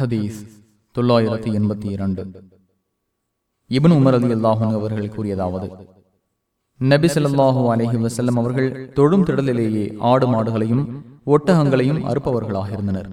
ஹதீஸ் தொள்ளாயிரத்தி எண்பத்தி இரண்டு. இபன் உமர் அலி அவர்கள் கூறியதாவது நபி ஸல்லல்லாஹு அலஹி வசல்லம் அவர்கள் தொழும் திடலிலேயே ஆடு மாடுகளையும் ஒட்டகங்களையும் அறுப்பவர்களாக இருந்தனர்.